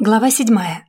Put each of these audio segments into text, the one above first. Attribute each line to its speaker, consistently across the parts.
Speaker 1: Глава седьмая.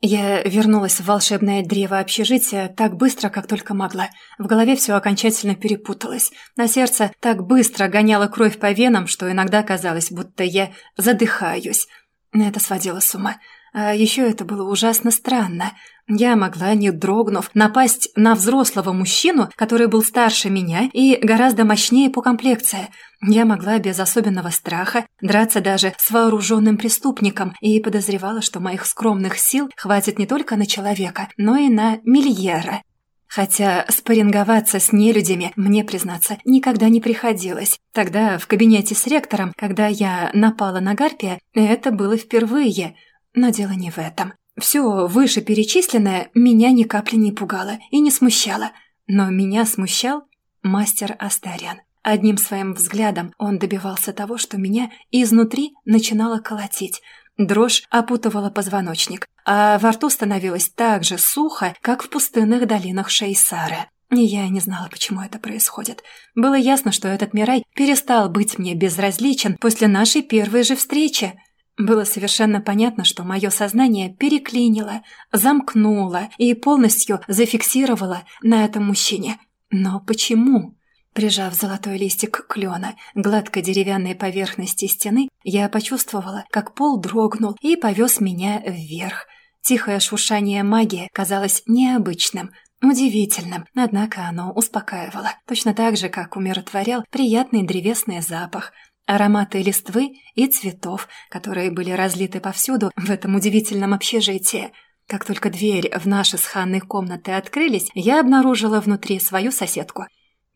Speaker 1: Я вернулась в волшебное древо общежития так быстро, как только могла. В голове все окончательно перепуталось. На сердце так быстро гоняла кровь по венам, что иногда казалось, будто я задыхаюсь. Это сводило с ума. А еще это было ужасно странно. Я могла, не дрогнув, напасть на взрослого мужчину, который был старше меня и гораздо мощнее по комплекции. Я могла без особенного страха драться даже с вооруженным преступником и подозревала, что моих скромных сил хватит не только на человека, но и на мильера. Хотя спарринговаться с нелюдями, мне, признаться, никогда не приходилось. Тогда в кабинете с ректором, когда я напала на Гарпия, это было впервые. Но дело не в этом. Все вышеперечисленное меня ни капли не пугало и не смущало. Но меня смущал мастер Астариан. Одним своим взглядом он добивался того, что меня изнутри начинало колотить. Дрожь опутывала позвоночник, а во рту становилось так же сухо, как в пустынных долинах Шейсары. И я не знала, почему это происходит. Было ясно, что этот Мирай перестал быть мне безразличен после нашей первой же встречи. Было совершенно понятно, что мое сознание переклинило, замкнуло и полностью зафиксировало на этом мужчине. Но почему? Прижав золотой листик клена к гладкой деревянной поверхности стены, я почувствовала, как пол дрогнул и повез меня вверх. Тихое шуршание магии казалось необычным, удивительным, однако оно успокаивало, точно так же, как умиротворял приятный древесный запах – Ароматы листвы и цветов, которые были разлиты повсюду в этом удивительном общежитии. Как только дверь в наши с Ханной комнаты открылись, я обнаружила внутри свою соседку.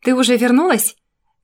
Speaker 1: «Ты уже вернулась?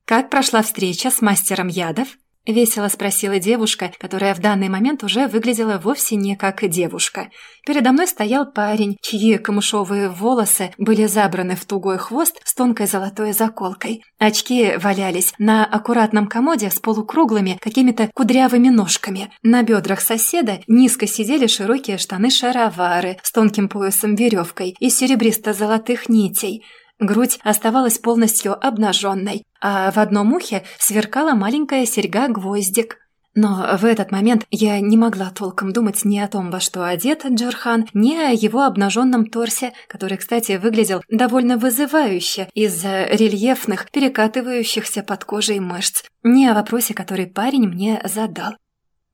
Speaker 1: Как прошла встреча с мастером ядов?» Весело спросила девушка, которая в данный момент уже выглядела вовсе не как девушка. Передо мной стоял парень, чьи камышовые волосы были забраны в тугой хвост с тонкой золотой заколкой. Очки валялись на аккуратном комоде с полукруглыми какими-то кудрявыми ножками. На бедрах соседа низко сидели широкие штаны-шаровары с тонким поясом-веревкой из серебристо-золотых нитей – Грудь оставалась полностью обнаженной, а в одном ухе сверкала маленькая серьга-гвоздик. Но в этот момент я не могла толком думать ни о том, во что одет Джорхан, ни о его обнаженном торсе, который, кстати, выглядел довольно вызывающе из-за рельефных, перекатывающихся под кожей мышц, ни о вопросе, который парень мне задал.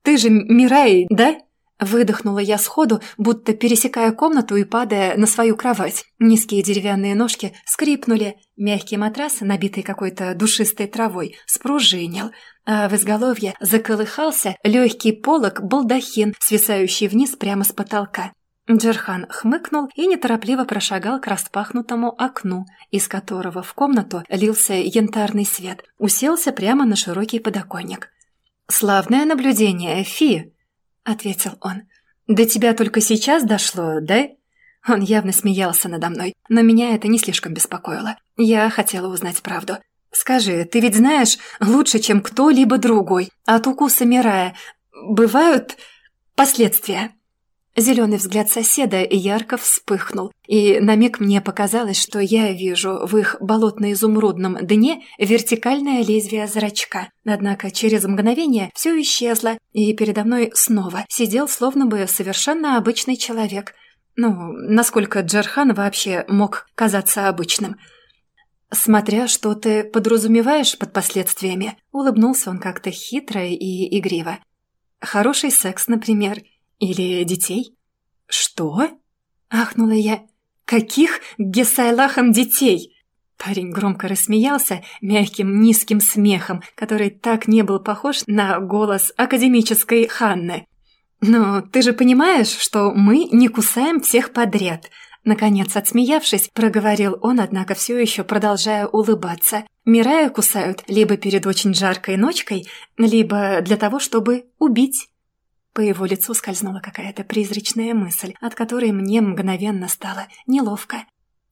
Speaker 1: «Ты же Мирай, да?» Выдохнула я сходу, будто пересекая комнату и падая на свою кровать. Низкие деревянные ножки скрипнули, мягкий матрас, набитый какой-то душистой травой, спружинил, а в изголовье заколыхался легкий полог балдахин, свисающий вниз прямо с потолка. Джерхан хмыкнул и неторопливо прошагал к распахнутому окну, из которого в комнату лился янтарный свет, уселся прямо на широкий подоконник. «Славное наблюдение, Фи!» Ответил он. «До тебя только сейчас дошло, да?» Он явно смеялся надо мной, но меня это не слишком беспокоило. Я хотела узнать правду. «Скажи, ты ведь знаешь лучше, чем кто-либо другой, от укуса Мирая бывают последствия?» Зеленый взгляд соседа ярко вспыхнул, и на миг мне показалось, что я вижу в их болотно-изумрудном дне вертикальное лезвие зрачка. Однако через мгновение все исчезло, и передо мной снова сидел словно бы совершенно обычный человек. Ну, насколько Джархан вообще мог казаться обычным. «Смотря что ты подразумеваешь под последствиями», улыбнулся он как-то хитро и игриво. «Хороший секс, например». Или детей?» «Что?» — ахнула я. «Каких Гесайлахам детей?» Парень громко рассмеялся мягким низким смехом, который так не был похож на голос академической Ханны. «Но ты же понимаешь, что мы не кусаем всех подряд», Наконец, отсмеявшись, проговорил он, однако все еще продолжая улыбаться. «Мирая кусают либо перед очень жаркой ночкой, либо для того, чтобы убить». По его лицу скользнула какая-то призрачная мысль, от которой мне мгновенно стало неловко.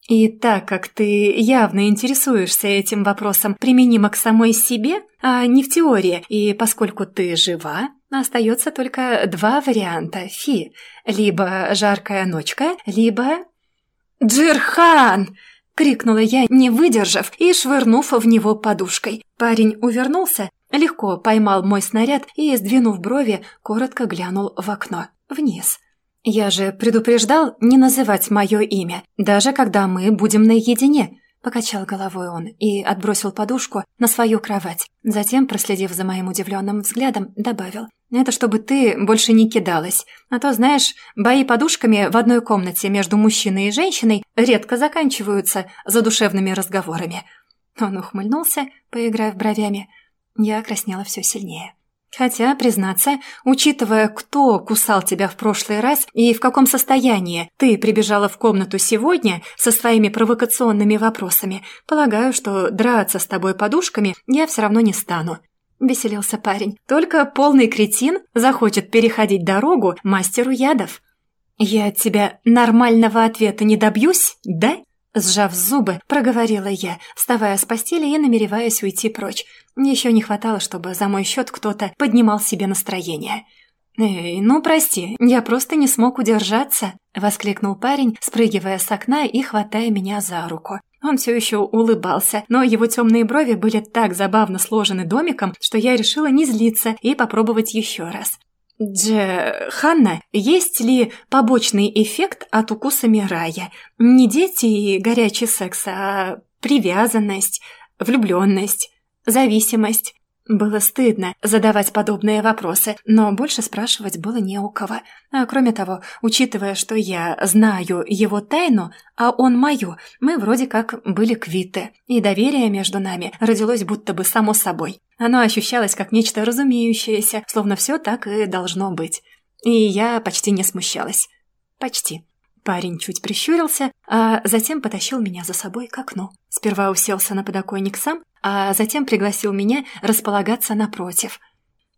Speaker 1: И так как ты явно интересуешься этим вопросом применимо к самой себе, а не в теории, и поскольку ты жива, остается только два варианта, Фи. Либо жаркая ночка, либо... «Джирхан!» — крикнула я, не выдержав и швырнув в него подушкой. Парень увернулся, Легко поймал мой снаряд и, сдвинув брови, коротко глянул в окно. вниз. «Я же предупреждал не называть мое имя, даже когда мы будем наедине», Покачал головой он и отбросил подушку на свою кровать. Затем, проследив за моим удивленным взглядом, добавил. «Это чтобы ты больше не кидалась. А то, знаешь, бои подушками в одной комнате между мужчиной и женщиной редко заканчиваются задушевными разговорами». Он ухмыльнулся, поиграв бровями. Я краснела все сильнее. Хотя, признаться, учитывая, кто кусал тебя в прошлый раз и в каком состоянии ты прибежала в комнату сегодня со своими провокационными вопросами, полагаю, что драться с тобой подушками я все равно не стану. Веселился парень. Только полный кретин захочет переходить дорогу мастеру ядов. Я от тебя нормального ответа не добьюсь, да? Сжав зубы, проговорила я, вставая с постели и намереваясь уйти прочь. Еще не хватало, чтобы за мой счет кто-то поднимал себе настроение. «Эй, ну прости, я просто не смог удержаться», — воскликнул парень, спрыгивая с окна и хватая меня за руку. Он все еще улыбался, но его темные брови были так забавно сложены домиком, что я решила не злиться и попробовать еще раз. Дже... Ханна, есть ли побочный эффект от укуса Мирая? Не дети и горячий секс, а привязанность, влюбленность, зависимость. Было стыдно задавать подобные вопросы, но больше спрашивать было не у кого. А кроме того, учитывая, что я знаю его тайну, а он мою, мы вроде как были квиты, и доверие между нами родилось будто бы само собой. Оно ощущалось как нечто разумеющееся, словно все так и должно быть. И я почти не смущалась. Почти. Парень чуть прищурился, а затем потащил меня за собой к окну. Сперва уселся на подоконник сам, а затем пригласил меня располагаться напротив.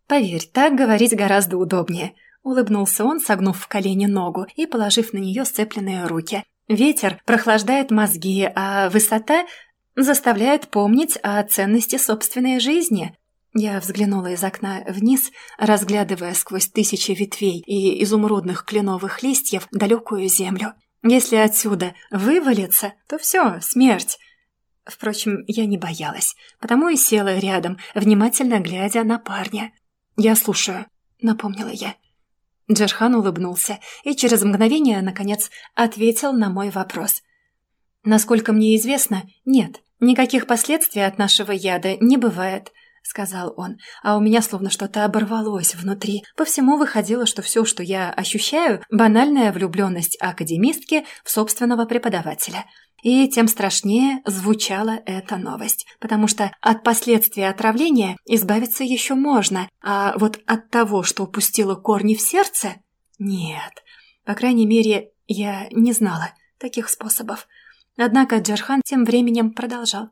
Speaker 1: «Поверь, так говорить гораздо удобнее», — улыбнулся он, согнув в колени ногу и положив на нее сцепленные руки. «Ветер прохлаждает мозги, а высота заставляет помнить о ценности собственной жизни». Я взглянула из окна вниз, разглядывая сквозь тысячи ветвей и изумрудных кленовых листьев далекую землю. Если отсюда вывалиться, то все, смерть. Впрочем, я не боялась, потому и села рядом, внимательно глядя на парня. «Я слушаю», — напомнила я. Джерхан улыбнулся и через мгновение, наконец, ответил на мой вопрос. «Насколько мне известно, нет, никаких последствий от нашего яда не бывает сказал он, а у меня словно что-то оборвалось внутри. По всему выходило, что все, что я ощущаю, банальная влюбленность академистки в собственного преподавателя. И тем страшнее звучала эта новость, потому что от последствий отравления избавиться еще можно, а вот от того, что упустила корни в сердце, нет. По крайней мере, я не знала таких способов. Однако Джерхан тем временем продолжал.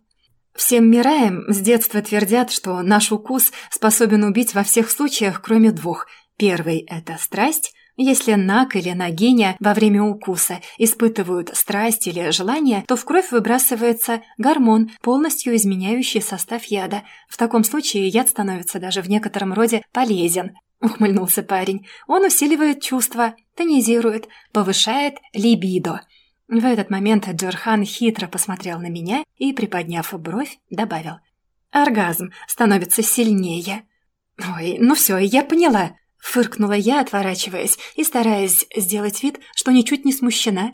Speaker 1: Всем Мираем с детства твердят, что наш укус способен убить во всех случаях, кроме двух. Первый – это страсть. Если Нак или Нагиня во время укуса испытывают страсть или желание, то в кровь выбрасывается гормон, полностью изменяющий состав яда. В таком случае яд становится даже в некотором роде полезен. Ухмыльнулся парень. Он усиливает чувства, тонизирует, повышает либидо – в этот момент Джорхан хитро посмотрел на меня и, приподняв бровь, добавил. «Оргазм становится сильнее». «Ой, ну все, я поняла», — фыркнула я, отворачиваясь и стараясь сделать вид, что ничуть не смущена.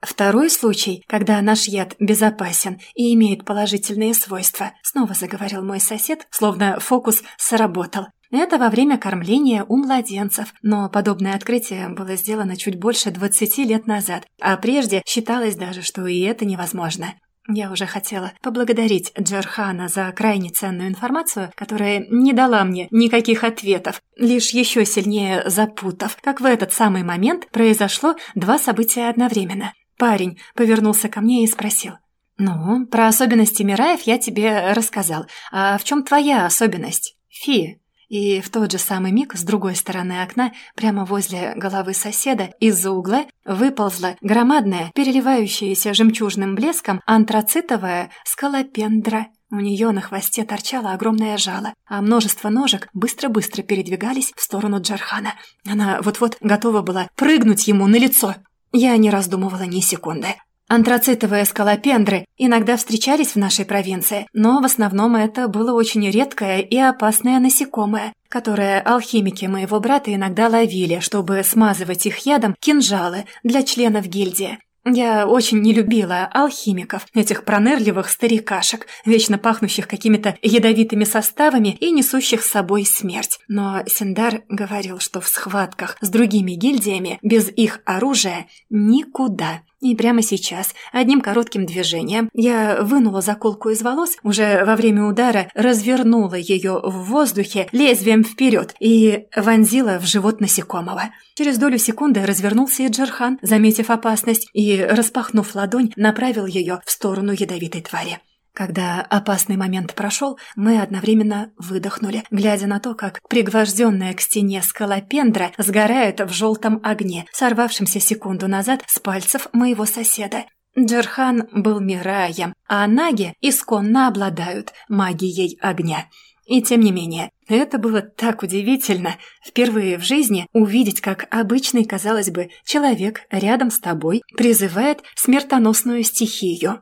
Speaker 1: «Второй случай, когда наш яд безопасен и имеет положительные свойства», — снова заговорил мой сосед, словно фокус сработал. Это во время кормления у младенцев, но подобное открытие было сделано чуть больше 20 лет назад, а прежде считалось даже, что и это невозможно. Я уже хотела поблагодарить Джерхана за крайне ценную информацию, которая не дала мне никаких ответов, лишь еще сильнее запутав, как в этот самый момент произошло два события одновременно. Парень повернулся ко мне и спросил. «Ну, про особенности Мираев я тебе рассказал. А в чем твоя особенность, Фи?» И в тот же самый миг с другой стороны окна, прямо возле головы соседа, из-за угла выползла громадная, переливающаяся жемчужным блеском антрацитовая скалопендра. У нее на хвосте торчало огромное жало, а множество ножек быстро-быстро передвигались в сторону Джархана. Она вот-вот готова была прыгнуть ему на лицо. Я не раздумывала ни секунды. Антрацитовые скалопендры иногда встречались в нашей провинции, но в основном это было очень редкое и опасное насекомое. которое алхимики моего брата иногда ловили, чтобы смазывать их ядом кинжалы для членов гильдии. Я очень не любила алхимиков, этих пронырливых старикашек, вечно пахнущих какими-то ядовитыми составами и несущих с собой смерть. Но Синдар говорил, что в схватках с другими гильдиями без их оружия никуда. И прямо сейчас, одним коротким движением, я вынула заколку из волос, уже во время удара развернула ее в воздухе лезвием вперед и вонзила в живот насекомого. Через долю секунды развернулся и Джерхан, заметив опасность, и, распахнув ладонь, направил ее в сторону ядовитой твари. Когда опасный момент прошел, мы одновременно выдохнули, глядя на то, как пригвожденная к стене скалопендра сгорает в желтом огне, сорвавшемся секунду назад с пальцев моего соседа. Джерхан был Мираем, а наги исконно обладают магией огня. И тем не менее, это было так удивительно. Впервые в жизни увидеть, как обычный, казалось бы, человек рядом с тобой призывает смертоносную стихию.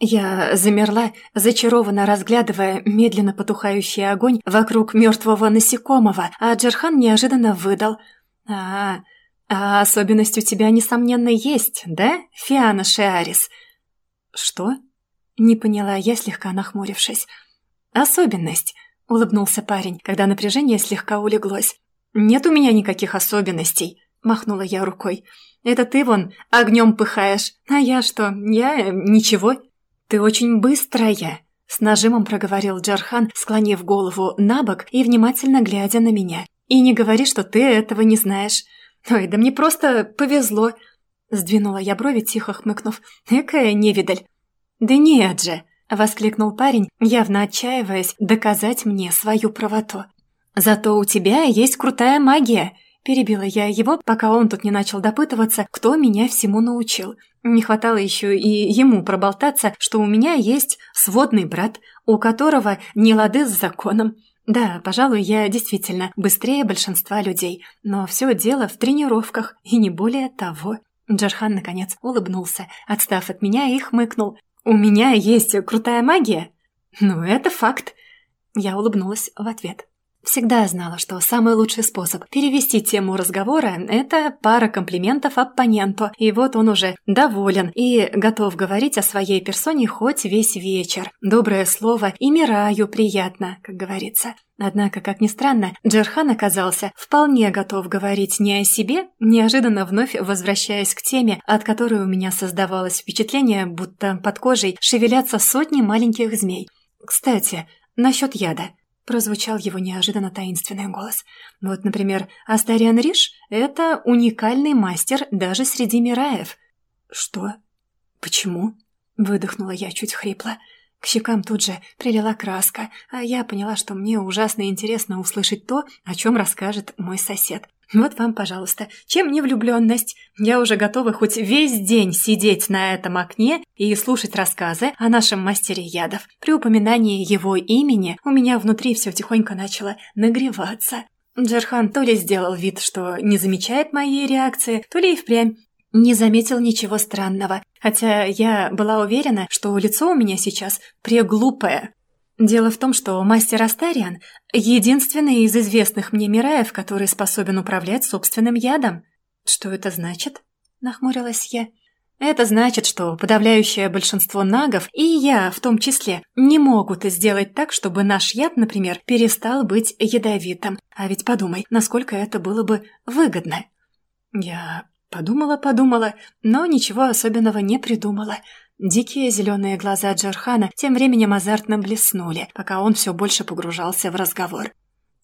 Speaker 1: Я замерла, зачарованно разглядывая медленно потухающий огонь вокруг мертвого насекомого, а Джерхан неожиданно выдал. «А, а особенность у тебя, несомненно, есть, да, Фиана Шиарис?» «Что?» — не поняла я, слегка нахмурившись. «Особенность», — улыбнулся парень, когда напряжение слегка улеглось. «Нет у меня никаких особенностей», — махнула я рукой. «Это ты вон огнем пыхаешь, а я что, я ничего». «Ты очень быстрая», — с нажимом проговорил Джархан, склонив голову на бок и внимательно глядя на меня. «И не говори, что ты этого не знаешь». «Ой, да мне просто повезло», — сдвинула я брови, тихо хмыкнув. «Экая невидаль». «Да нет же», — воскликнул парень, явно отчаиваясь доказать мне свою правоту. «Зато у тебя есть крутая магия», — перебила я его, пока он тут не начал допытываться, кто меня всему научил. Не хватало еще и ему проболтаться, что у меня есть сводный брат, у которого не лады с законом. Да, пожалуй, я действительно быстрее большинства людей, но все дело в тренировках, и не более того. Джархан, наконец, улыбнулся, отстав от меня и хмыкнул. «У меня есть крутая магия?» «Ну, это факт». Я улыбнулась в ответ. Всегда знала, что самый лучший способ перевести тему разговора – это пара комплиментов оппоненту, и вот он уже доволен и готов говорить о своей персоне хоть весь вечер. Доброе слово и Мираю приятно, как говорится. Однако, как ни странно, Джерхан оказался вполне готов говорить не о себе, неожиданно вновь возвращаясь к теме, от которой у меня создавалось впечатление, будто под кожей шевелятся сотни маленьких змей. Кстати, насчет яда прозвучал его неожиданно таинственный голос. Вот, например, Астариан Риш — это уникальный мастер даже среди Мираев. «Что? Почему?» — выдохнула я чуть хрипло. К щекам тут же прилила краска, а я поняла, что мне ужасно интересно услышать то, о чем расскажет мой сосед. Вот вам, пожалуйста, чем не влюбленность? Я уже готова хоть весь день сидеть на этом окне и слушать рассказы о нашем мастере ядов. При упоминании его имени у меня внутри все тихонько начало нагреваться. Джерхан то ли сделал вид, что не замечает моей реакции, то ли и впрямь не заметил ничего странного, хотя я была уверена, что лицо у меня сейчас преглупое. Дело в том, что мастер Астариан — единственный из известных мне Мираев, который способен управлять собственным ядом. Что это значит? Нахмурилась я. Это значит, что подавляющее большинство нагов, и я в том числе, не могут сделать так, чтобы наш яд, например, перестал быть ядовитым. А ведь подумай, насколько это было бы выгодно. Я подумала-подумала, но ничего особенного не придумала. Дикие зеленые глаза Джархана тем временем азартно блеснули, пока он все больше погружался в разговор.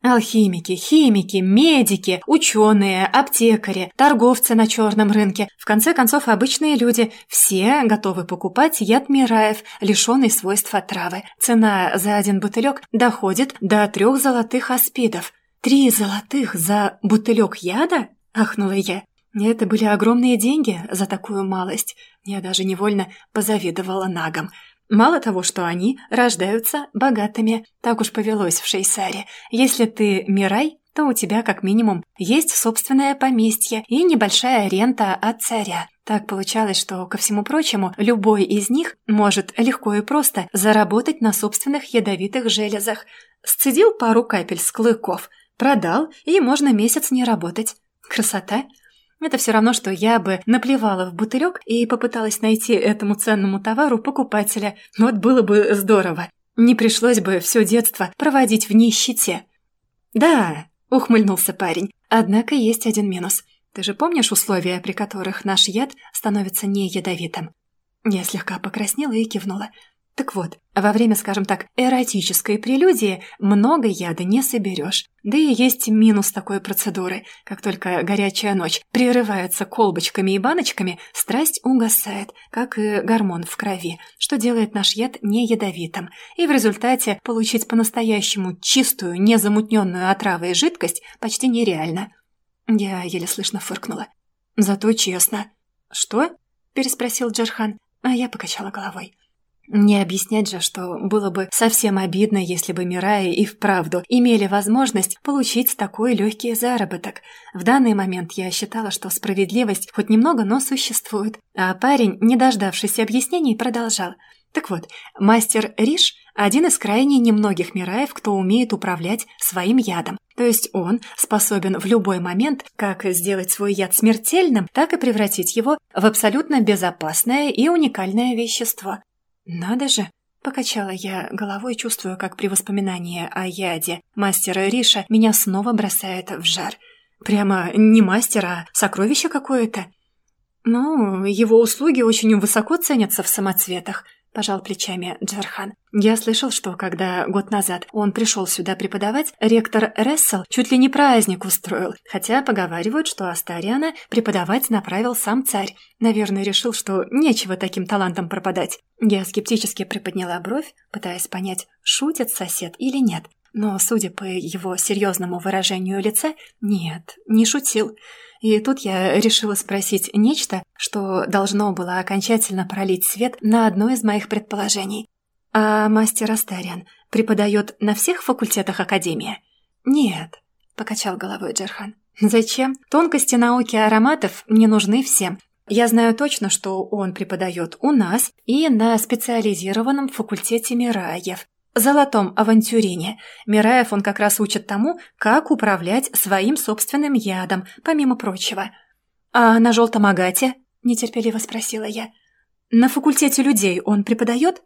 Speaker 1: Алхимики, химики, медики, ученые, аптекари, торговцы на черном рынке, в конце концов обычные люди, все готовы покупать яд Мираев, лишенный свойств отравы. Цена за один бутылек доходит до трех золотых аспидов. «Три золотых за бутылек яда?» – ахнула я. Это были огромные деньги за такую малость. Я даже невольно позавидовала нагам. Мало того, что они рождаются богатыми, так уж повелось в Шейсаре. Если ты Мирай, то у тебя как минимум есть собственное поместье и небольшая рента от царя. Так получалось, что, ко всему прочему, любой из них может легко и просто заработать на собственных ядовитых железах. Сцедил пару капель с клыков – Продал, и можно месяц не работать. Красота. Это все равно, что я бы наплевала в бутылек и попыталась найти этому ценному товару покупателя. Вот было бы здорово. Не пришлось бы все детство проводить в нищете. «Да», — ухмыльнулся парень, — «однако есть один минус. Ты же помнишь условия, при которых наш яд становится не ядовитым?» Я слегка покраснела и кивнула. Так вот, во время, скажем так, эротической прелюдии много яда не соберешь. Да и есть минус такой процедуры. Как только горячая ночь прерывается колбочками и баночками, страсть угасает, как и гормон в крови, что делает наш яд не ядовитым. И в результате получить по-настоящему чистую, незамутненную отравой жидкость почти нереально. Я еле слышно фыркнула. Зато честно. «Что?» – переспросил Джерхан, а я покачала головой. Не объяснять же, что было бы совсем обидно, если бы Мирая и вправду имели возможность получить такой легкий заработок. В данный момент я считала, что справедливость хоть немного, но существует. А парень, не дождавшись объяснений, продолжал. Так вот, мастер Риш – один из крайне немногих Мираев, кто умеет управлять своим ядом. То есть он способен в любой момент как сделать свой яд смертельным, так и превратить его в абсолютно безопасное и уникальное вещество. «Надо же!» — покачала я головой, чувствуя, как при воспоминании о яде мастера Риша меня снова бросает в жар. Прямо не мастер, а сокровище какое-то. Ну, его услуги очень высоко ценятся в самоцветах, – пожал плечами Джархан. «Я слышал, что когда год назад он пришел сюда преподавать, ректор Рессел чуть ли не праздник устроил, хотя поговаривают, что Астариана преподавать направил сам царь. Наверное, решил, что нечего таким талантом пропадать. Я скептически приподняла бровь, пытаясь понять, шутит сосед или нет. Но, судя по его серьезному выражению лица, нет, не шутил. И тут я решила спросить нечто, что должно было окончательно пролить свет на одно из моих предположений. «А мастер Астариан преподает на всех факультетах Академии?» «Нет», — покачал головой Джерхан. «Зачем? Тонкости науки ароматов не нужны всем. Я знаю точно, что он преподает у нас и на специализированном факультете Мираев золотом авантюрине. Мираев он как раз учит тому, как управлять своим собственным ядом, помимо прочего. «А на желтом агате?» – нетерпеливо спросила я. «На факультете людей он преподает?»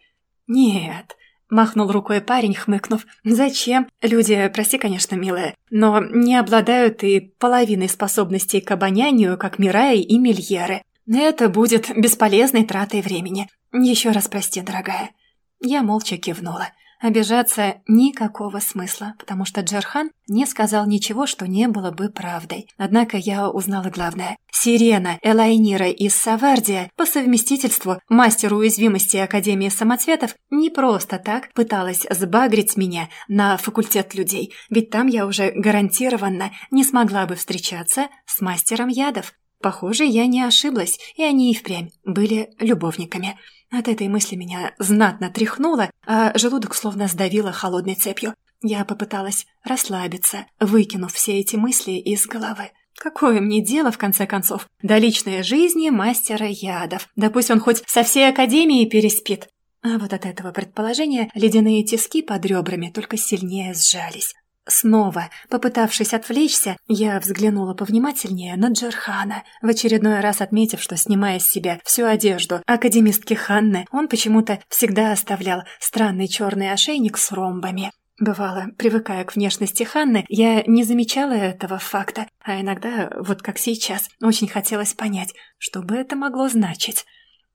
Speaker 1: «Нет», – махнул рукой парень, хмыкнув. «Зачем? Люди, прости, конечно, милая, но не обладают и половиной способностей к обонянию, как Мираи и Мильеры. Это будет бесполезной тратой времени. Еще раз прости, дорогая». Я молча кивнула. Обижаться никакого смысла, потому что Джерхан не сказал ничего, что не было бы правдой. Однако я узнала главное. Сирена Элайнира из Савардия по совместительству мастер уязвимости Академии самоцветов не просто так пыталась сбагрить меня на факультет людей, ведь там я уже гарантированно не смогла бы встречаться с мастером ядов. Похоже, я не ошиблась, и они и впрямь были любовниками. От этой мысли меня знатно тряхнуло, а желудок словно сдавило холодной цепью. Я попыталась расслабиться, выкинув все эти мысли из головы. Какое мне дело, в конце концов, до личной жизни мастера ядов? Да пусть он хоть со всей академией переспит. А вот от этого предположения ледяные тиски под ребрами только сильнее сжались. Снова, попытавшись отвлечься, я взглянула повнимательнее на Джерхана, в очередной раз отметив, что, снимая с себя всю одежду академистки Ханны, он почему-то всегда оставлял странный черный ошейник с ромбами. Бывало, привыкая к внешности Ханны, я не замечала этого факта, а иногда, вот как сейчас, очень хотелось понять, что бы это могло значить.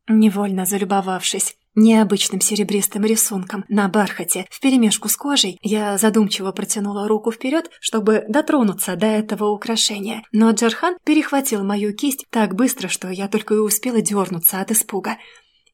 Speaker 1: Невольно залюбовавшись необычным серебристым рисунком на бархате вперемешку с кожей, я задумчиво протянула руку вперед, чтобы дотронуться до этого украшения. Но Джархан перехватил мою кисть так быстро, что я только и успела дернуться от испуга.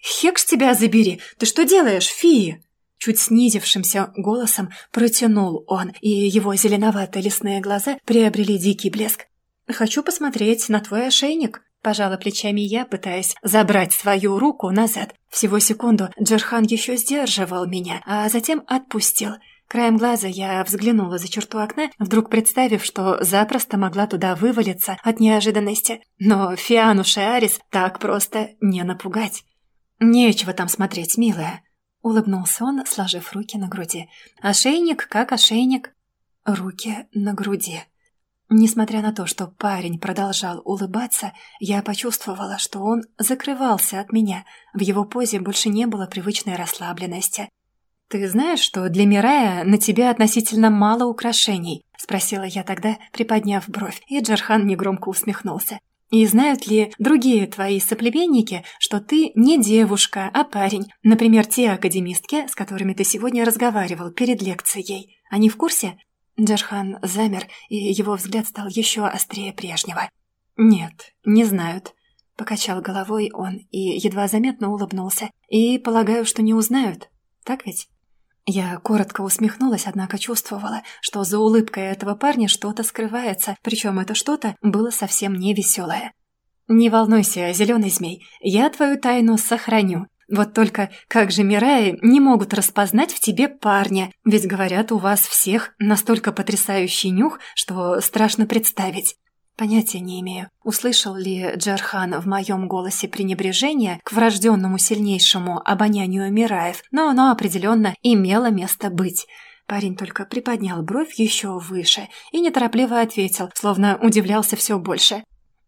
Speaker 1: «Хекш тебя забери! Ты что делаешь, фия?» Чуть снизившимся голосом протянул он, и его зеленовато-лесные глаза приобрели дикий блеск. «Хочу посмотреть на твой ошейник», Пожала плечами я, пытаясь забрать свою руку назад. Всего секунду Джерхан еще сдерживал меня, а затем отпустил. Краем глаза я взглянула за черту окна, вдруг представив, что запросто могла туда вывалиться от неожиданности. Но Фиану Шиарис так просто не напугать. «Нечего там смотреть, милая», — улыбнулся он, сложив руки на груди. «Ошейник как ошейник». руки на груди. Несмотря на то, что парень продолжал улыбаться, я почувствовала, что он закрывался от меня. В его позе больше не было привычной расслабленности. «Ты знаешь, что для Мирая на тебе относительно мало украшений?» — спросила я тогда, приподняв бровь, и Джархан негромко усмехнулся. «И знают ли другие твои соплеменники, что ты не девушка, а парень? Например, те академистки, с которыми ты сегодня разговаривал перед лекцией. Они в курсе?» Джархан замер, и его взгляд стал еще острее прежнего. «Нет, не знают», — покачал головой он и едва заметно улыбнулся. «И полагаю, что не узнают, так ведь?» Я коротко усмехнулась, однако чувствовала, что за улыбкой этого парня что-то скрывается, причем это что-то было совсем не веселое. «Не волнуйся, зеленый змей, я твою тайну сохраню. Вот только как же Мираи не могут распознать в тебе парня? Ведь говорят, у вас всех настолько потрясающий нюх, что страшно представить. Понятия не имею, услышал ли Джархан в моем голосе пренебрежение к врожденному сильнейшему обонянию Мираев, но оно определенно имело место быть. Парень только приподнял бровь еще выше и неторопливо ответил, словно удивлялся все больше.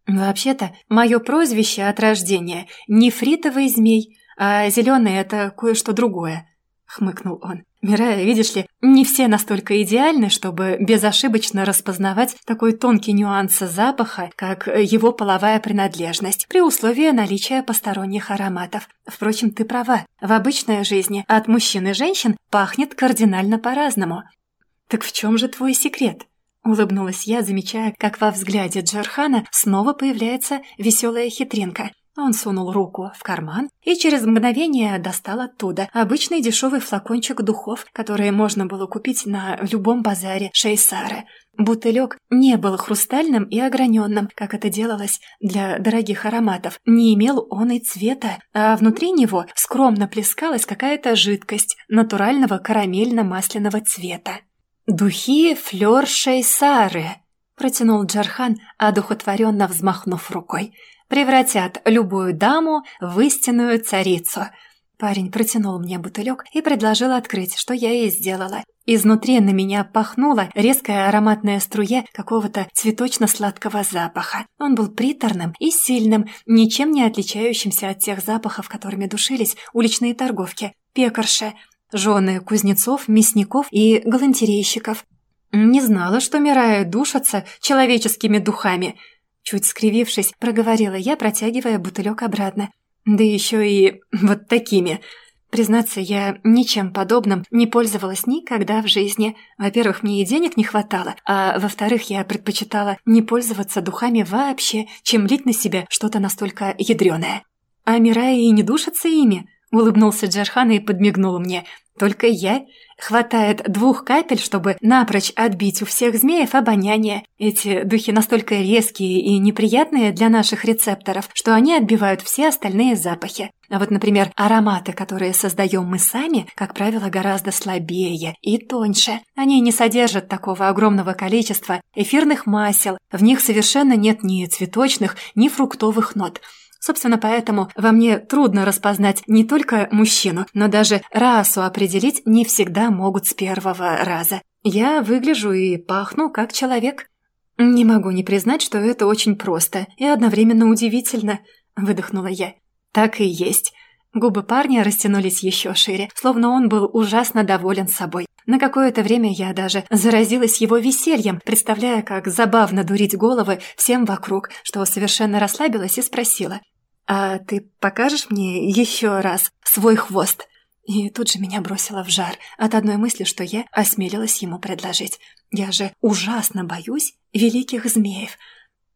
Speaker 1: «Вообще-то, мое прозвище от рождения — нефритовый змей, а зеленый — это кое-что другое», — хмыкнул он. «Мирая, видишь ли, не все настолько идеальны, чтобы безошибочно распознавать такой тонкий нюанс запаха, как его половая принадлежность, при условии наличия посторонних ароматов. Впрочем, ты права, в обычной жизни от мужчин и женщин пахнет кардинально по-разному. Так в чем же твой секрет?» Улыбнулась я, замечая, как во взгляде Джархана снова появляется веселая хитринка — он сунул руку в карман и через мгновение достал оттуда обычный дешевый флакончик духов, которые можно было купить на любом базаре Шейсары. Бутылек не был хрустальным и ограненным, как это делалось для дорогих ароматов. Не имел он и цвета, а внутри него скромно плескалась какая-то жидкость натурального карамельно-масляного цвета. «Духи флёр Шейсары», — протянул Джархан, одухотворенно взмахнув рукой — превратят любую даму в истинную царицу. Парень протянул мне бутылек и предложил открыть, что я и сделала. Изнутри на меня пахнула резкая ароматная струя какого-то цветочно-сладкого запаха. Он был приторным и сильным, ничем не отличающимся от тех запахов, которыми душились уличные торговки, пекарши, жены кузнецов, мясников и галантерейщиков. Не знала, что Мирая душатся человеческими духами – Чуть скривившись, проговорила я, протягивая бутылек обратно. Да еще и вот такими. Признаться, я ничем подобным не пользовалась никогда в жизни. Во-первых, мне и денег не хватало, а во-вторых, я предпочитала не пользоваться духами вообще, чем лить на себя что-то настолько ядреное. А Мирая и не душится ими, улыбнулся Джархан и подмигнул мне. Только я Хватает двух капель, чтобы напрочь отбить у всех змеев обоняние. Эти духи настолько резкие и неприятные для наших рецепторов, что они отбивают все остальные запахи. А вот, например, ароматы, которые создаем мы сами, как правило, гораздо слабее и тоньше. Они не содержат такого огромного количества эфирных масел, в них совершенно нет ни цветочных, ни фруктовых нот – Собственно, поэтому во мне трудно распознать не только мужчину, но даже расу определить не всегда могут с первого раза. Я выгляжу и пахну как человек. Не могу не признать, что это очень просто и одновременно удивительно, выдохнула я. Так и есть. Губы парня растянулись еще шире, словно он был ужасно доволен собой. На какое-то время я даже заразилась его весельем, представляя, как забавно дурить головы всем вокруг, что совершенно расслабилась и спросила. «А ты покажешь мне еще раз свой хвост?» И тут же меня бросило в жар от одной мысли, что я осмелилась ему предложить. Я же ужасно боюсь великих змеев.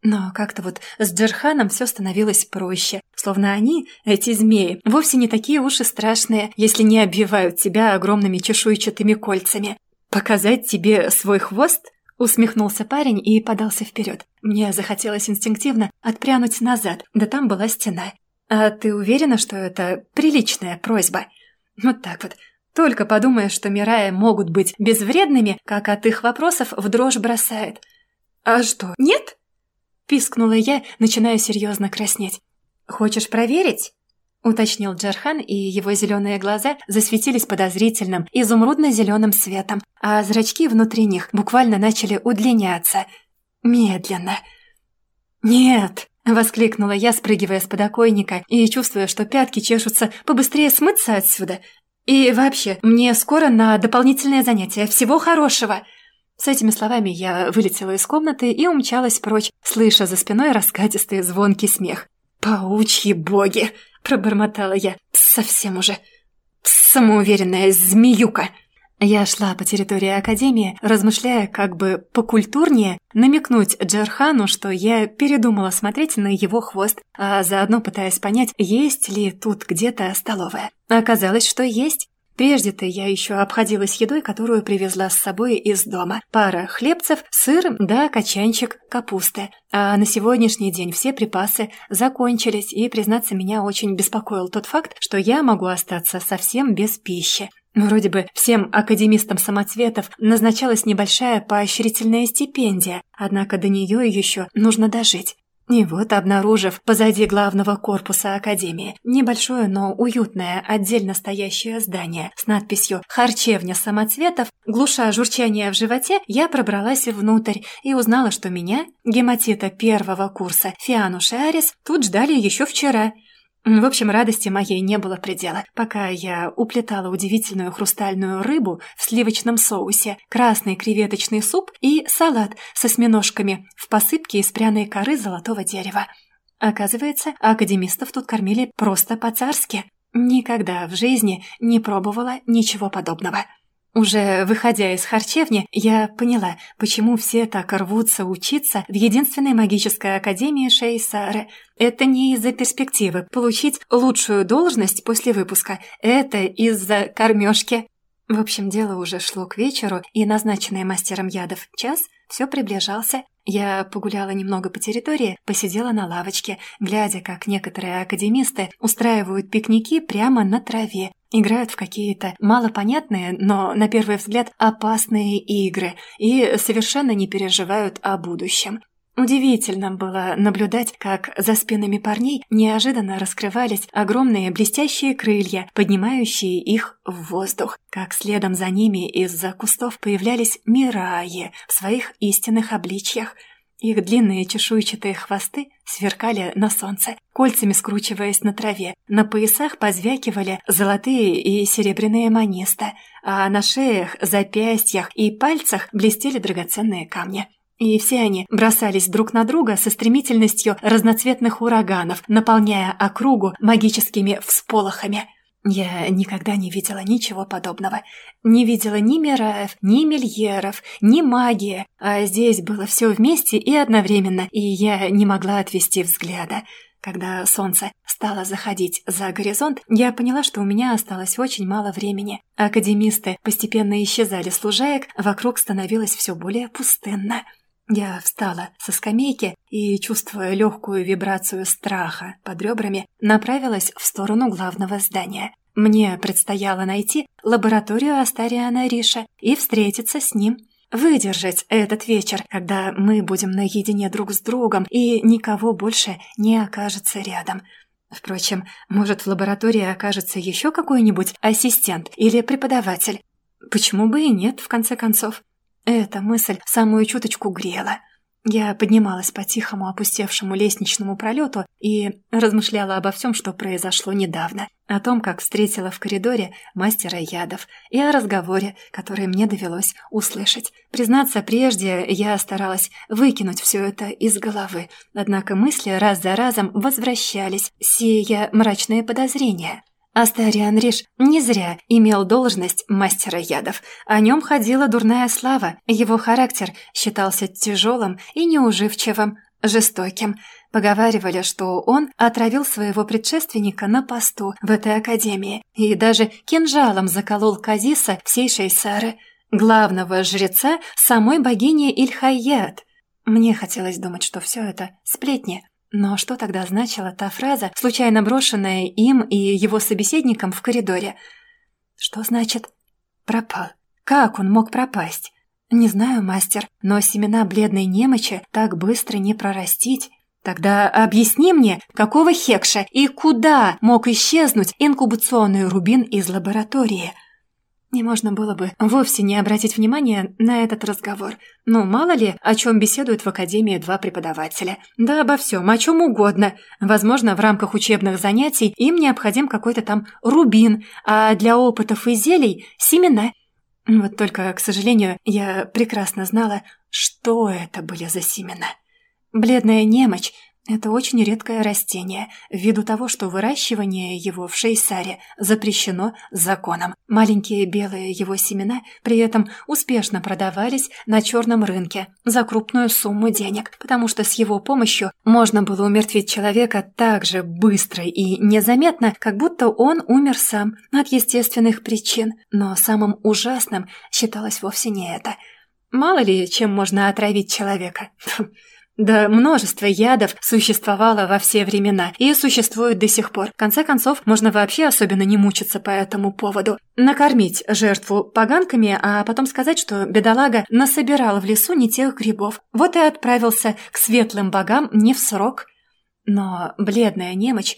Speaker 1: Но как-то вот с Джерханом все становилось проще, словно они, эти змеи, вовсе не такие уж и страшные, если не обвивают тебя огромными чешуйчатыми кольцами. Показать тебе свой хвост? Усмехнулся парень и подался вперед. Мне захотелось инстинктивно отпрянуть назад, да там была стена. «А ты уверена, что это приличная просьба?» Вот так вот. Только подумая, что Мирая могут быть безвредными, как от их вопросов в дрожь бросает. «А что, нет?» Пискнула я, начиная серьезно краснеть. «Хочешь проверить?» Уточнил Джархан, и его зеленые глаза засветились подозрительным изумрудно-зеленым светом, а зрачки внутри них буквально начали удлиняться. Медленно. «Нет!» — воскликнула я, спрыгивая с подоконника и чувствуя, что пятки чешутся побыстрее смыться отсюда. «И вообще, мне скоро на дополнительное занятие. Всего хорошего!» С этими словами я вылетела из комнаты и умчалась прочь, слыша за спиной раскатистый звонкий смех. «Паучьи боги!» – пробормотала я. «Совсем уже! Самоуверенная змеюка!» Я шла по территории Академии, размышляя, как бы покультурнее намекнуть Джерхану, что я передумала смотреть на его хвост, а заодно пытаясь понять, есть ли тут где-то столовая. Оказалось, что есть. Прежде-то я еще обходилась едой, которую привезла с собой из дома. Пара хлебцев, сыр да качанчик капусты. А на сегодняшний день все припасы закончились, и, признаться, меня очень беспокоил тот факт, что я могу остаться совсем без пищи. Вроде бы всем академистам самоцветов назначалась небольшая поощрительная стипендия, однако до нее еще нужно дожить. И вот, обнаружив позади главного корпуса Академии небольшое, но уютное, отдельно стоящее здание с надписью «Харчевня самоцветов», глуша журчание в животе, я пробралась внутрь и узнала, что меня, гематита первого курса Фиану Шиарис, тут ждали еще вчера – в общем, радости моей не было предела, пока я уплетала удивительную хрустальную рыбу в сливочном соусе, красный креветочный суп и салат с осьминожками в посыпке из пряной коры золотого дерева. Оказывается, академистов тут кормили просто по-царски. Никогда в жизни не пробовала ничего подобного. Уже выходя из харчевни, я поняла, почему все так рвутся учиться в единственной магической академии Шейсары. Это не из-за перспективы получить лучшую должность после выпуска, это из-за кормежки. В общем, дело уже шло к вечеру, и назначенный мастером ядов час все приближался. Я погуляла немного по территории, посидела на лавочке, глядя, как некоторые академисты устраивают пикники прямо на траве, играют в какие-то малопонятные, но, на первый взгляд, опасные игры и совершенно не переживают о будущем. Удивительно было наблюдать, как за спинами парней неожиданно раскрывались огромные блестящие крылья, поднимающие их в воздух, как следом за ними из-за кустов появлялись мираи в своих истинных обличьях. Их длинные чешуйчатые хвосты сверкали на солнце, кольцами скручиваясь на траве. На поясах позвякивали золотые и серебряные маниста, а на шеях, запястьях и пальцах блестели драгоценные камни. И все они бросались друг на друга со стремительностью разноцветных ураганов, наполняя округу магическими всполохами. Я никогда не видела ничего подобного. Не видела ни Мираев, ни Мельеров, ни магии. А здесь было все вместе и одновременно, и я не могла отвести взгляда. Когда солнце стало заходить за горизонт, я поняла, что у меня осталось очень мало времени. Академисты постепенно исчезали с лужаек, вокруг становилось все более пустынно. Я встала со скамейки и, чувствуя легкую вибрацию страха под ребрами, направилась в сторону главного здания. Мне предстояло найти лабораторию Астариана Риша и встретиться с ним. Выдержать этот вечер, когда мы будем наедине друг с другом и никого больше не окажется рядом. Впрочем, может, в лаборатории окажется еще какой-нибудь ассистент или преподаватель. Почему бы и нет, в конце концов? Эта мысль самую чуточку грела. Я поднималась по тихому опустевшему лестничному пролету и размышляла обо всем, что произошло недавно. О том, как встретила в коридоре мастера ядов, и о разговоре, который мне довелось услышать. Признаться, прежде я старалась выкинуть все это из головы, однако мысли раз за разом возвращались, сея мрачные подозрения. Астариан Риш не зря имел должность мастера ядов. О нем ходила дурная слава. Его характер считался тяжелым и неуживчивым, жестоким. Поговаривали, что он отравил своего предшественника на посту в этой академии и даже кинжалом заколол Казиса всей Шейсары, главного жреца самой богини Ильхайят. Мне хотелось думать, что все это сплетни, но что тогда значила та фраза, случайно брошенная им и его собеседником в коридоре? Что значит «пропал»? Как он мог пропасть? Не знаю, мастер, но семена бледной немочи так быстро не прорастить. Тогда объясни мне, какого хекша и куда мог исчезнуть инкубационный рубин из лаборатории?» Не можно было бы вовсе не обратить внимания на этот разговор. Ну, мало ли, о чем беседуют в Академии два преподавателя. Да обо всем, о чем угодно. Возможно, в рамках учебных занятий им необходим какой-то там рубин, а для опытов и зелий – семена. Вот только, к сожалению, я прекрасно знала, что это были за семена. Бледная немочь – это очень редкое растение, ввиду того, что выращивание его в Шейсаре запрещено законом. Маленькие белые его семена при этом успешно продавались на черном рынке за крупную сумму денег, потому что с его помощью можно было умертвить человека так же быстро и незаметно, как будто он умер сам от естественных причин. Но самым ужасным считалось вовсе не это. Мало ли, чем можно отравить человека. Да множество ядов существовало во все времена и существует до сих пор. В конце концов, можно вообще особенно не мучиться по этому поводу. Накормить жертву поганками, а потом сказать, что бедолага насобирал в лесу не тех грибов. Вот и отправился к светлым богам не в срок. Но бледная немочь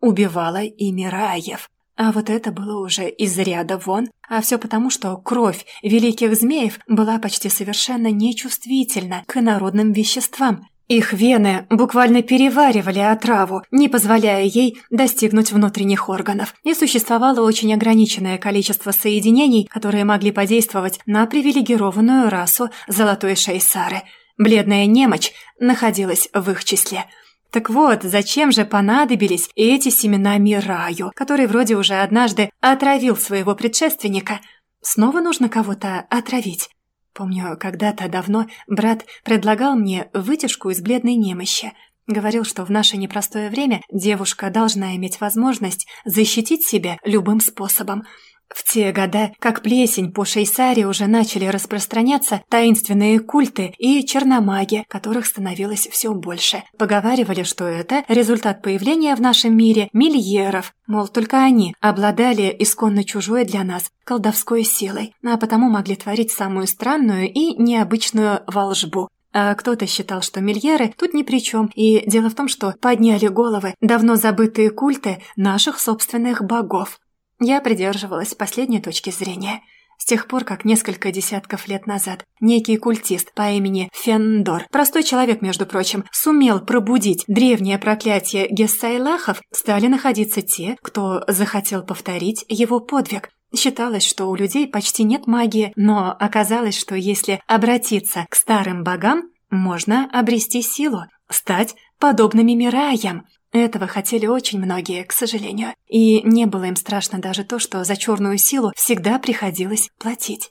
Speaker 1: убивала и Мираев. А вот это было уже из ряда вон. А все потому, что кровь великих змеев была почти совершенно нечувствительна к инородным веществам. Их вены буквально переваривали отраву, не позволяя ей достигнуть внутренних органов. И существовало очень ограниченное количество соединений, которые могли подействовать на привилегированную расу золотой шейсары. Бледная немочь находилась в их числе – так вот, зачем же понадобились эти семена Мираю, который вроде уже однажды отравил своего предшественника? Снова нужно кого-то отравить. Помню, когда-то давно брат предлагал мне вытяжку из бледной немощи. Говорил, что в наше непростое время девушка должна иметь возможность защитить себя любым способом – в те года, как плесень по Шейсаре уже начали распространяться таинственные культы и черномаги, которых становилось все больше. Поговаривали, что это результат появления в нашем мире мильеров, мол, только они обладали исконно чужой для нас колдовской силой, а потому могли творить самую странную и необычную волжбу. А кто-то считал, что мильеры тут ни при чем, и дело в том, что подняли головы давно забытые культы наших собственных богов. Я придерживалась последней точки зрения. С тех пор, как несколько десятков лет назад некий культист по имени Фендор, простой человек, между прочим, сумел пробудить древнее проклятие Гессайлахов, стали находиться те, кто захотел повторить его подвиг. Считалось, что у людей почти нет магии, но оказалось, что если обратиться к старым богам, можно обрести силу, стать подобными Мираям. Этого хотели очень многие, к сожалению. И не было им страшно даже то, что за черную силу всегда приходилось платить.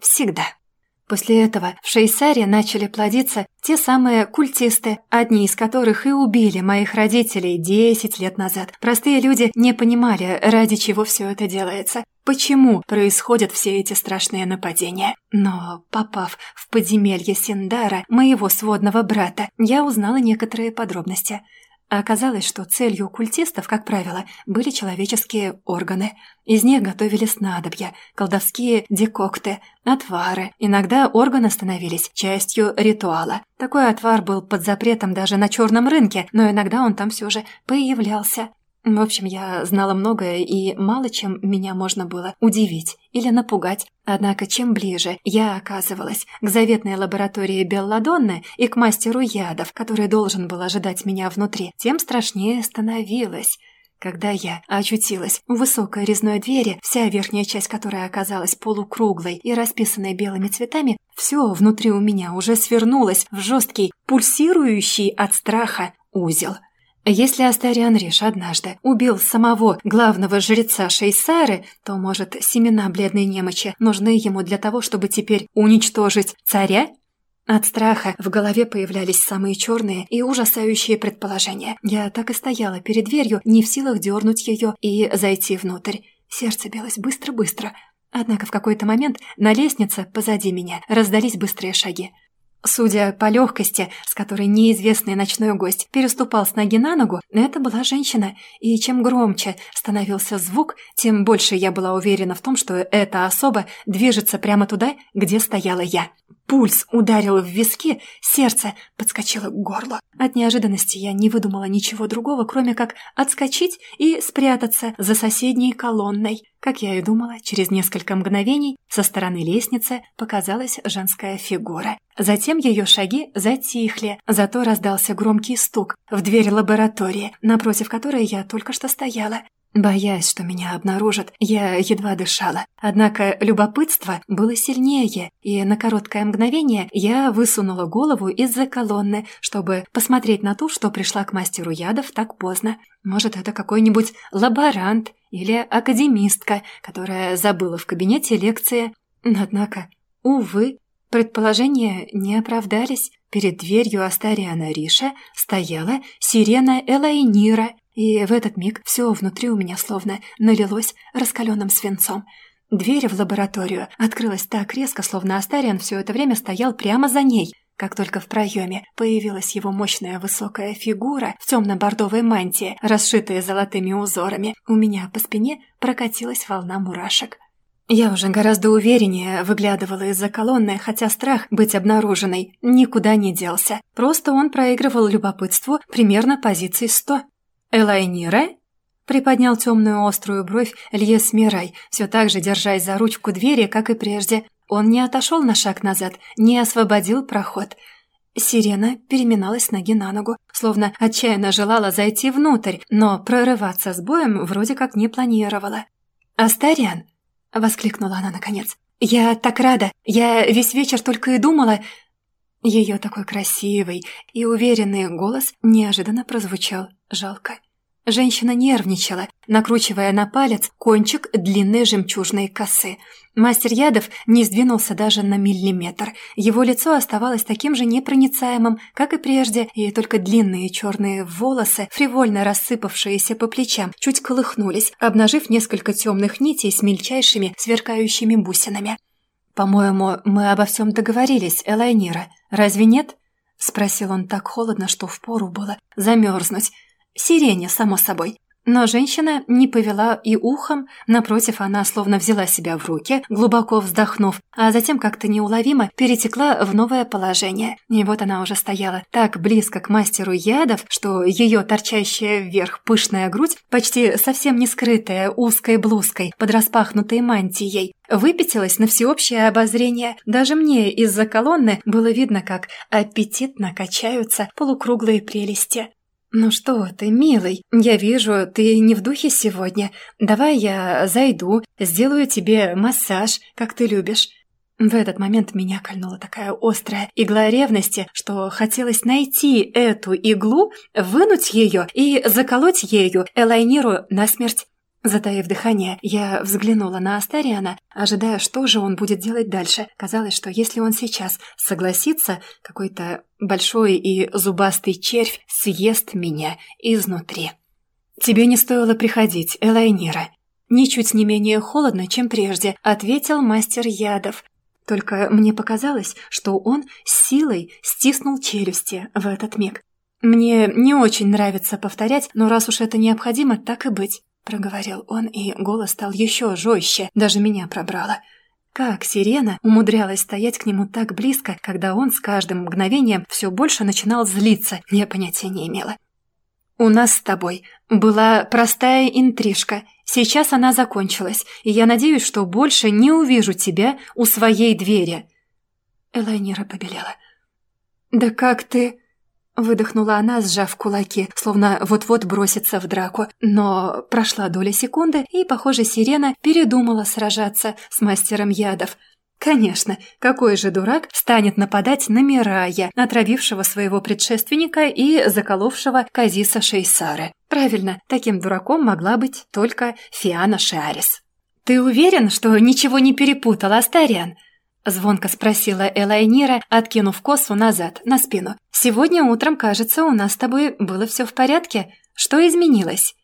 Speaker 1: Всегда. После этого в Шейсаре начали плодиться те самые культисты, одни из которых и убили моих родителей 10 лет назад. Простые люди не понимали, ради чего все это делается, почему происходят все эти страшные нападения. Но, попав в подземелье Синдара, моего сводного брата, я узнала некоторые подробности – оказалось, что целью культистов, как правило, были человеческие органы. Из них готовили снадобья, колдовские декокты, отвары. Иногда органы становились частью ритуала. Такой отвар был под запретом даже на черном рынке, но иногда он там все же появлялся. В общем, я знала многое, и мало чем меня можно было удивить или напугать. Однако, чем ближе я оказывалась к заветной лаборатории Белладонны и к мастеру ядов, который должен был ожидать меня внутри, тем страшнее становилось. Когда я очутилась у высокой резной двери, вся верхняя часть которой оказалась полукруглой и расписанной белыми цветами, все внутри у меня уже свернулось в жесткий, пульсирующий от страха узел – если Астариан Риш однажды убил самого главного жреца Шейсары, то, может, семена бледной немочи нужны ему для того, чтобы теперь уничтожить царя? От страха в голове появлялись самые черные и ужасающие предположения. Я так и стояла перед дверью, не в силах дернуть ее и зайти внутрь. Сердце билось быстро-быстро. Однако в какой-то момент на лестнице позади меня раздались быстрые шаги. Судя по легкости, с которой неизвестный ночной гость переступал с ноги на ногу, это была женщина, и чем громче становился звук, тем больше я была уверена в том, что эта особа движется прямо туда, где стояла я. Пульс ударил в виски, сердце подскочило к горлу. От неожиданности я не выдумала ничего другого, кроме как отскочить и спрятаться за соседней колонной. Как я и думала, через несколько мгновений со стороны лестницы показалась женская фигура. Затем ее шаги затихли, зато раздался громкий стук в дверь лаборатории, напротив которой я только что стояла. Боясь, что меня обнаружат, я едва дышала. Однако любопытство было сильнее, и на короткое мгновение я высунула голову из-за колонны, чтобы посмотреть на ту, что пришла к мастеру ядов так поздно. Может, это какой-нибудь лаборант или академистка, которая забыла в кабинете лекции. Однако, увы, предположения не оправдались. Перед дверью Астариана Риша стояла сирена Элайнира — и в этот миг все внутри у меня словно налилось раскаленным свинцом. Дверь в лабораторию открылась так резко, словно Астариан все это время стоял прямо за ней. Как только в проеме появилась его мощная высокая фигура в темно-бордовой мантии, расшитая золотыми узорами, у меня по спине прокатилась волна мурашек. Я уже гораздо увереннее выглядывала из-за колонны, хотя страх быть обнаруженной никуда не делся. Просто он проигрывал любопытству примерно позиции 100. «Элайнире?» — приподнял темную острую бровь Льес Мирай, все так же держась за ручку двери, как и прежде. Он не отошел на шаг назад, не освободил проход. Сирена переминалась ноги на ногу, словно отчаянно желала зайти внутрь, но прорываться с боем вроде как не планировала. «Астариан!» — воскликнула она наконец. «Я так рада! Я весь вечер только и думала...» Ее такой красивый и уверенный голос неожиданно прозвучал жалко. Женщина нервничала, накручивая на палец кончик длинной жемчужной косы. Мастер Ядов не сдвинулся даже на миллиметр. Его лицо оставалось таким же непроницаемым, как и прежде, и только длинные черные волосы, фривольно рассыпавшиеся по плечам, чуть колыхнулись, обнажив несколько темных нитей с мельчайшими сверкающими бусинами. «По-моему, мы обо всем договорились, Элайнира. Разве нет?» — спросил он так холодно, что впору было замерзнуть. Сирене, само собой. Но женщина не повела и ухом, напротив, она словно взяла себя в руки, глубоко вздохнув, а затем как-то неуловимо перетекла в новое положение. И вот она уже стояла так близко к мастеру ядов, что ее торчащая вверх пышная грудь, почти совсем не скрытая узкой блузкой под распахнутой мантией, выпятилась на всеобщее обозрение. Даже мне из-за колонны было видно, как аппетитно качаются полукруглые прелести. «Ну что ты, милый, я вижу, ты не в духе сегодня. Давай я зайду, сделаю тебе массаж, как ты любишь». В этот момент меня кольнула такая острая игла ревности, что хотелось найти эту иглу, вынуть ее и заколоть ею Элайниру насмерть. Затаив дыхание, я взглянула на Астариана, ожидая, что же он будет делать дальше. Казалось, что если он сейчас согласится, какой-то большой и зубастый червь съест меня изнутри. «Тебе не стоило приходить, Элайнира». «Ничуть не менее холодно, чем прежде», — ответил мастер ядов. Только мне показалось, что он силой стиснул челюсти в этот миг. Мне не очень нравится повторять, но раз уж это необходимо, так и быть. — проговорил он, и голос стал еще жестче, даже меня пробрало. Как сирена умудрялась стоять к нему так близко, когда он с каждым мгновением все больше начинал злиться, я понятия не имела. «У нас с тобой была простая интрижка. Сейчас она закончилась, и я надеюсь, что больше не увижу тебя у своей двери». Элайнира побелела. «Да как ты...» Выдохнула она, сжав кулаки, словно вот-вот бросится в драку. Но прошла доля секунды, и, похоже, сирена передумала сражаться с мастером ядов. Конечно, какой же дурак станет нападать на Мирая, отравившего своего предшественника и заколовшего Казиса Шейсары? Правильно, таким дураком могла быть только Фиана Шиарис. «Ты уверен, что ничего не перепутал, Астариан?» Звонко спросила Элайнира, откинув косу назад, на спину. «Сегодня утром, кажется, у нас с тобой было все в порядке. Что изменилось?»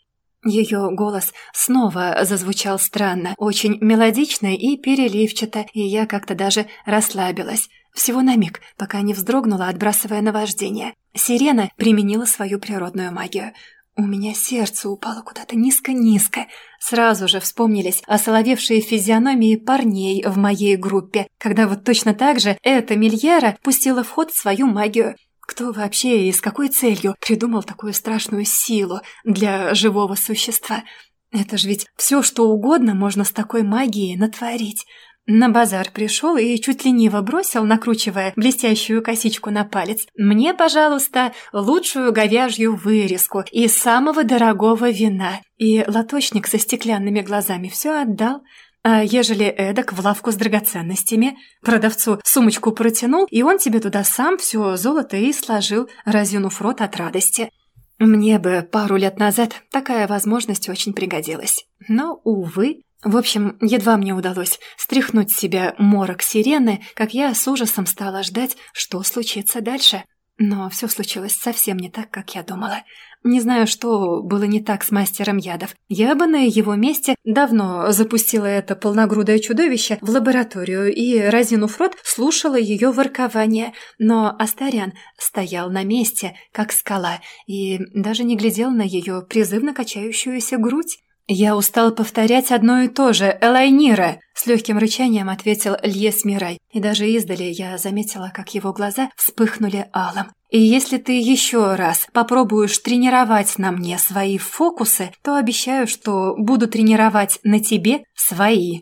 Speaker 1: Ее голос снова зазвучал странно, очень мелодично и переливчато, и я как-то даже расслабилась. Всего на миг, пока не вздрогнула, отбрасывая наваждение. Сирена применила свою природную магию. У меня сердце упало куда-то низко-низко. Сразу же вспомнились осоловевшие физиономии парней в моей группе, когда вот точно так же эта Мильера пустила в ход свою магию. Кто вообще и с какой целью придумал такую страшную силу для живого существа? Это же ведь все, что угодно можно с такой магией натворить. На базар пришел и чуть лениво бросил, накручивая блестящую косичку на палец. «Мне, пожалуйста, лучшую говяжью вырезку и самого дорогого вина». И лоточник со стеклянными глазами все отдал. А ежели эдак в лавку с драгоценностями, продавцу сумочку протянул, и он тебе туда сам все золото и сложил, разъюнув рот от радости. Мне бы пару лет назад такая возможность очень пригодилась. Но, увы, в общем, едва мне удалось стряхнуть с себя морок сирены, как я с ужасом стала ждать, что случится дальше. Но все случилось совсем не так, как я думала. Не знаю, что было не так с мастером ядов. Я бы на его месте давно запустила это полногрудое чудовище в лабораторию и, разинув рот, слушала ее воркование. Но Астариан стоял на месте, как скала, и даже не глядел на ее призывно качающуюся грудь. «Я устал повторять одно и то же, Элайнира!» С легким рычанием ответил Льес Мирай, и даже издали я заметила, как его глаза вспыхнули алым. «И если ты еще раз попробуешь тренировать на мне свои фокусы, то обещаю, что буду тренировать на тебе свои».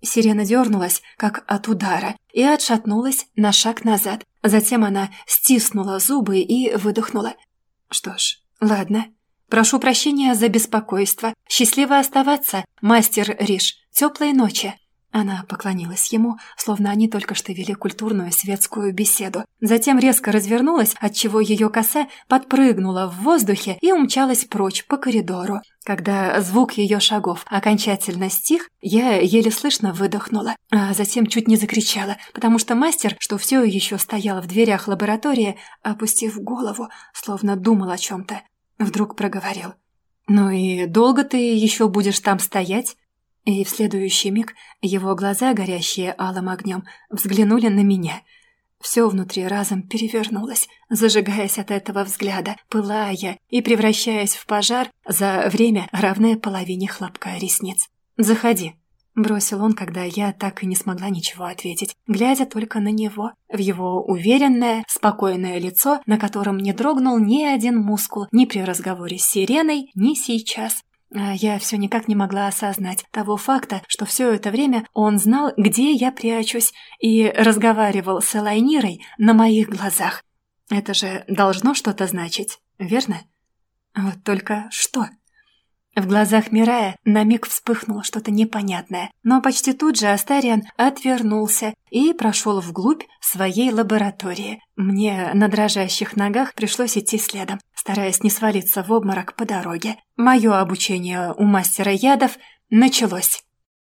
Speaker 1: Сирена дернулась, как от удара, и отшатнулась на шаг назад. Затем она стиснула зубы и выдохнула. «Что ж, ладно». Прошу прощения за беспокойство. Счастливо оставаться, мастер Риш. Теплой ночи». Она поклонилась ему, словно они только что вели культурную светскую беседу. Затем резко развернулась, отчего ее коса подпрыгнула в воздухе и умчалась прочь по коридору. Когда звук ее шагов окончательно стих, я еле слышно выдохнула, а затем чуть не закричала, потому что мастер, что все еще стоял в дверях лаборатории, опустив голову, словно думал о чем-то, Вдруг проговорил. «Ну и долго ты еще будешь там стоять?» И в следующий миг его глаза, горящие алым огнем, взглянули на меня. Все внутри разом перевернулось, зажигаясь от этого взгляда, пылая и превращаясь в пожар за время, равное половине хлопка ресниц. «Заходи», Бросил он, когда я так и не смогла ничего ответить, глядя только на него, в его уверенное, спокойное лицо, на котором не дрогнул ни один мускул ни при разговоре с сиреной, ни сейчас. А я все никак не могла осознать того факта, что все это время он знал, где я прячусь, и разговаривал с Элайнирой на моих глазах. Это же должно что-то значить, верно? Вот только что? В глазах Мирая на миг вспыхнуло что-то непонятное, но почти тут же Астариан отвернулся и прошел вглубь своей лаборатории. Мне на дрожащих ногах пришлось идти следом, стараясь не свалиться в обморок по дороге. Мое обучение у мастера ядов началось.